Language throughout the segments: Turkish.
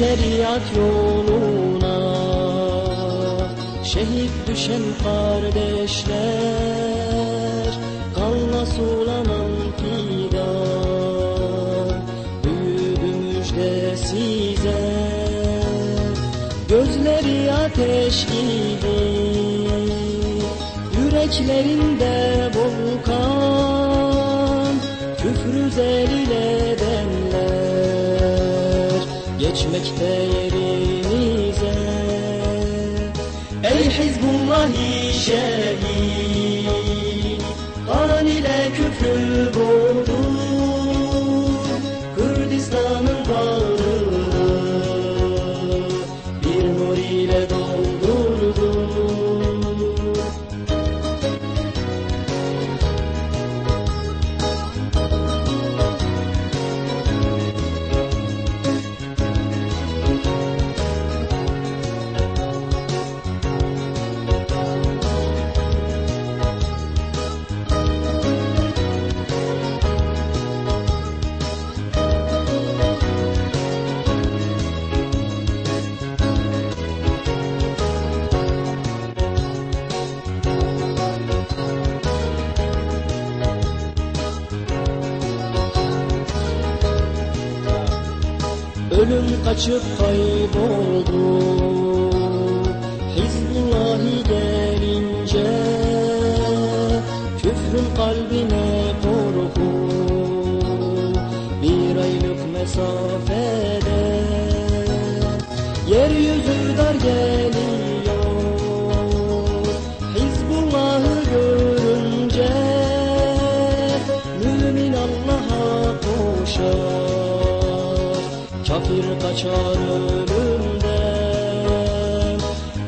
şeriat yoluna Şehit düşen kardeşler Kanla sulanan fidan Büyüdü müjde size. Gözleri ateş gibi Yüreklerinde volkan Küfrü zelil edenler Geçmekte yerinize. Ey Hizbullahi şehit Kan ile küfrü Ölüm kaçıp kayboldu. Hizbullahi gelince Küfrün kalbine korku. Bir aylık mesafede Yeryüzü dar geliyor Kafir kaçar ölümden.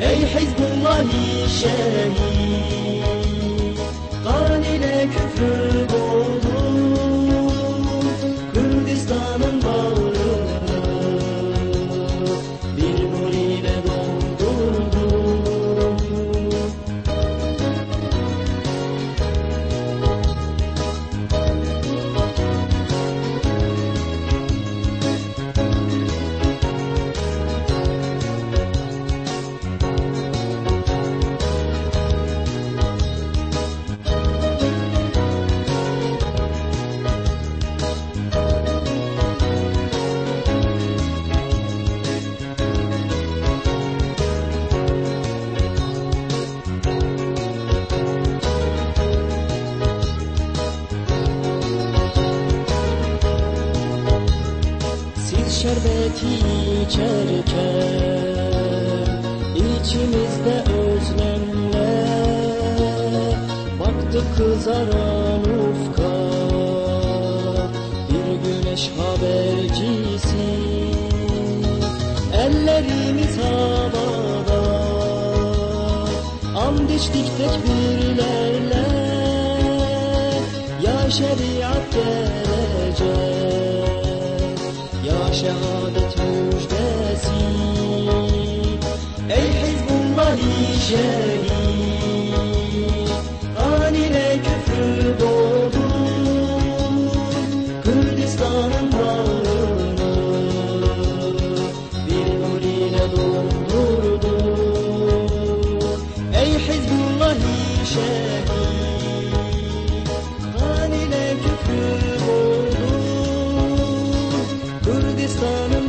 Ey Hizbullahi şehit Kan ile küfrü şerbeti içerken içimizde özlemler Baktık kızaran ufka. Bir güneş habercisi Ellerimiz havada. And içtik tekbirlerle Ya şeriat gelecek şehadet müjdesi Ey Hizbullahi şehit An ile küfür doğdu Kürdistan'ın bağrını Bir nur ile doldurdu Ey Hizbullahi şehit Stunning.